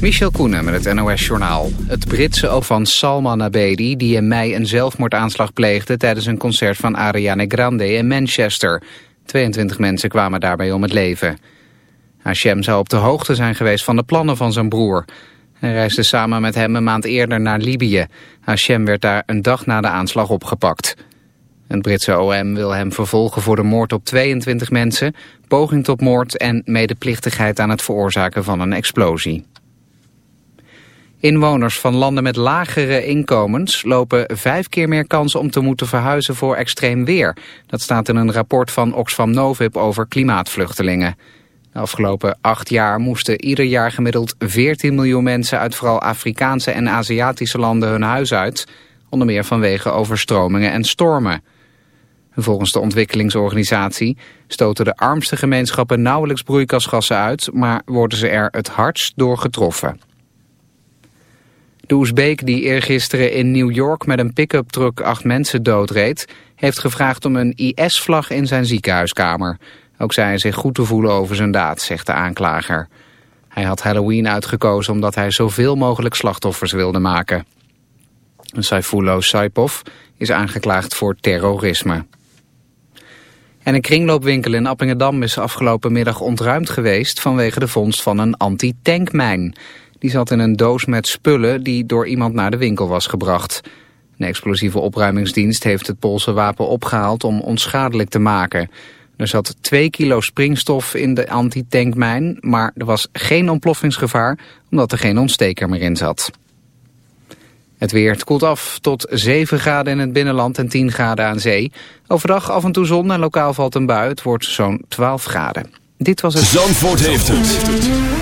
Michel Koenen met het NOS-journaal. Het Britse oog van Salman Abedi, die in mei een zelfmoordaanslag pleegde... tijdens een concert van Ariana Grande in Manchester. 22 mensen kwamen daarbij om het leven. Hashem zou op de hoogte zijn geweest van de plannen van zijn broer. Hij reisde samen met hem een maand eerder naar Libië. Hashem werd daar een dag na de aanslag opgepakt. Het Britse OM wil hem vervolgen voor de moord op 22 mensen... poging tot moord en medeplichtigheid aan het veroorzaken van een explosie. Inwoners van landen met lagere inkomens lopen vijf keer meer kans om te moeten verhuizen voor extreem weer. Dat staat in een rapport van Oxfam Novib over klimaatvluchtelingen. De afgelopen acht jaar moesten ieder jaar gemiddeld 14 miljoen mensen uit vooral Afrikaanse en Aziatische landen hun huis uit. Onder meer vanwege overstromingen en stormen. Volgens de ontwikkelingsorganisatie stoten de armste gemeenschappen nauwelijks broeikasgassen uit, maar worden ze er het hardst door getroffen. De Oezbeek die eergisteren in New York met een pick-up truck acht mensen doodreed... heeft gevraagd om een IS-vlag in zijn ziekenhuiskamer. Ook zei hij zich goed te voelen over zijn daad, zegt de aanklager. Hij had Halloween uitgekozen omdat hij zoveel mogelijk slachtoffers wilde maken. Saifullo Saipov is aangeklaagd voor terrorisme. En een kringloopwinkel in Appingedam is afgelopen middag ontruimd geweest... vanwege de vondst van een anti-tankmijn... Die zat in een doos met spullen die door iemand naar de winkel was gebracht. Een explosieve opruimingsdienst heeft het Poolse wapen opgehaald om onschadelijk te maken. Er zat 2 kilo springstof in de antitankmijn, maar er was geen ontploffingsgevaar omdat er geen ontsteker meer in zat. Het weer koelt af tot 7 graden in het binnenland en 10 graden aan zee. Overdag af en toe zon en lokaal valt een bui. Het wordt zo'n 12 graden. Dit was het... Zandvoort heeft het.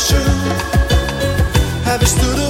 shoe. Have you stood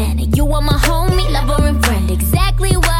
man. You are my homie, lover, and friend. Exactly what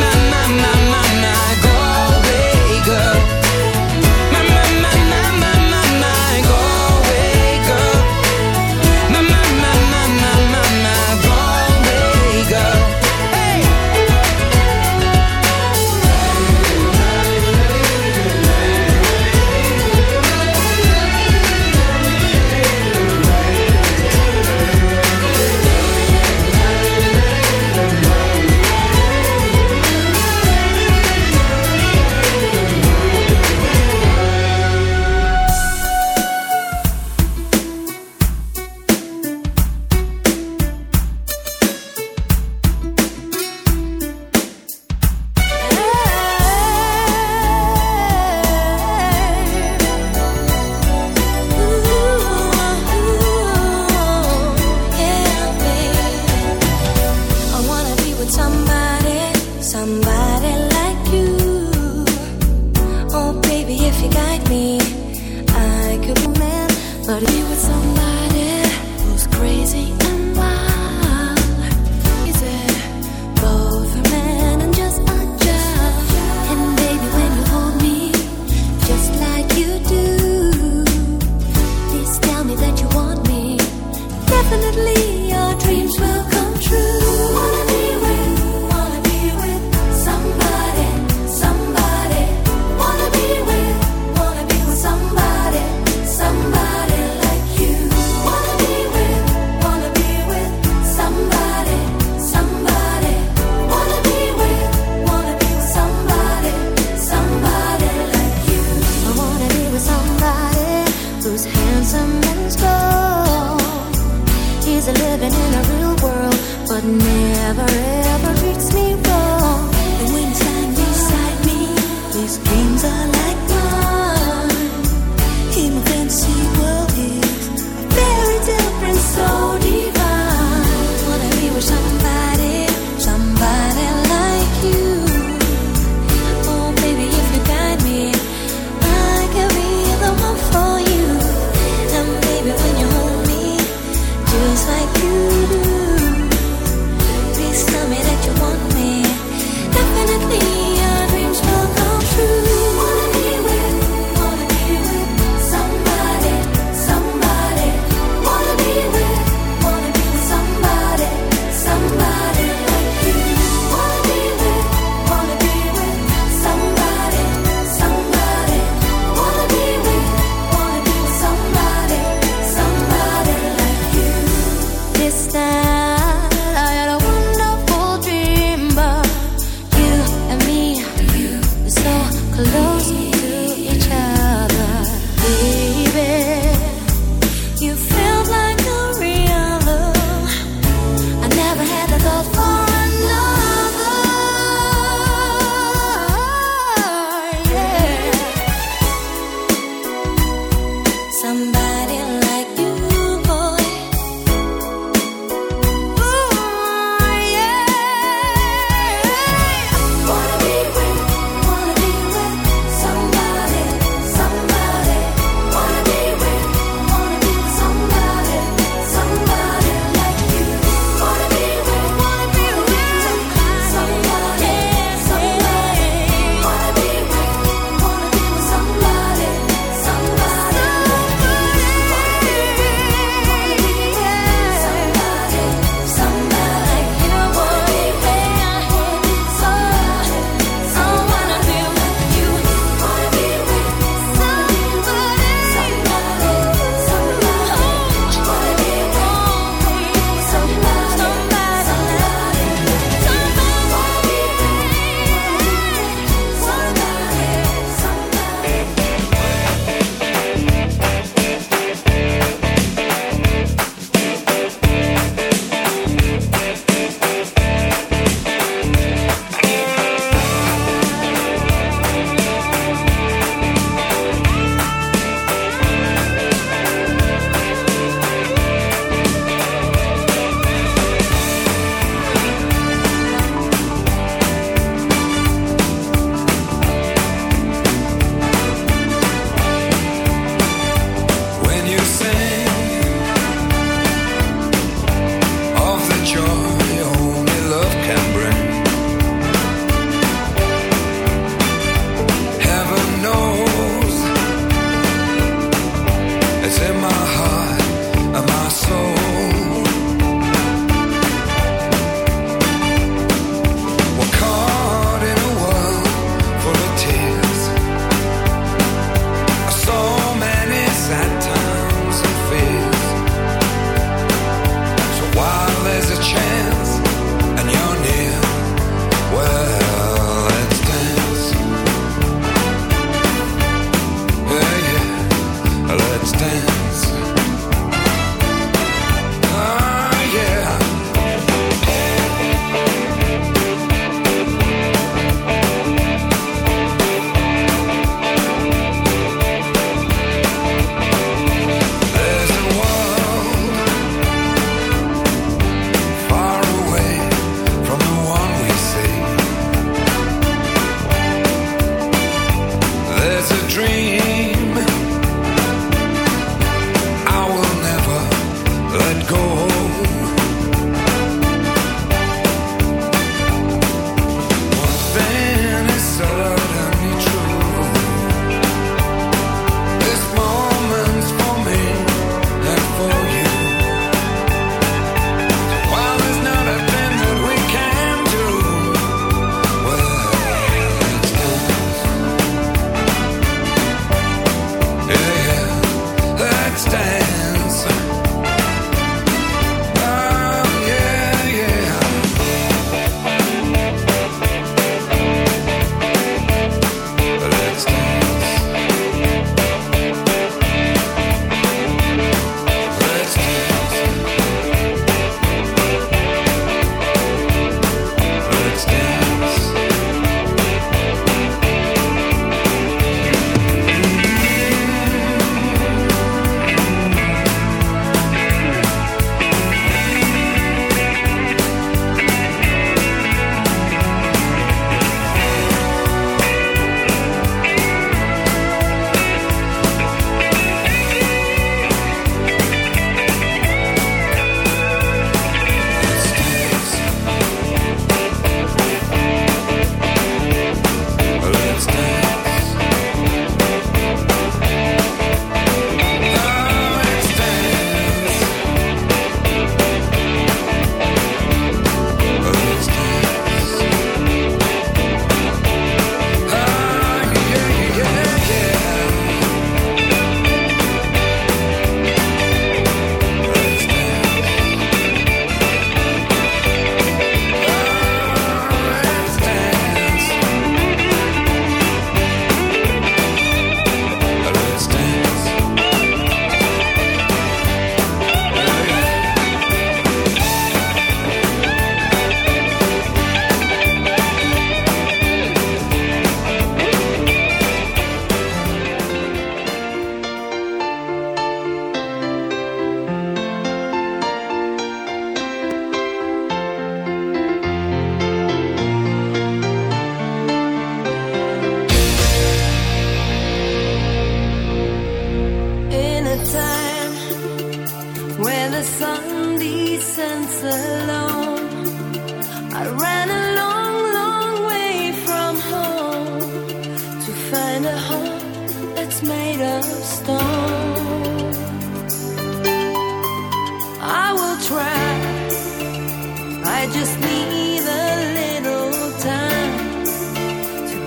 my, my, my, my.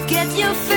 get your fill.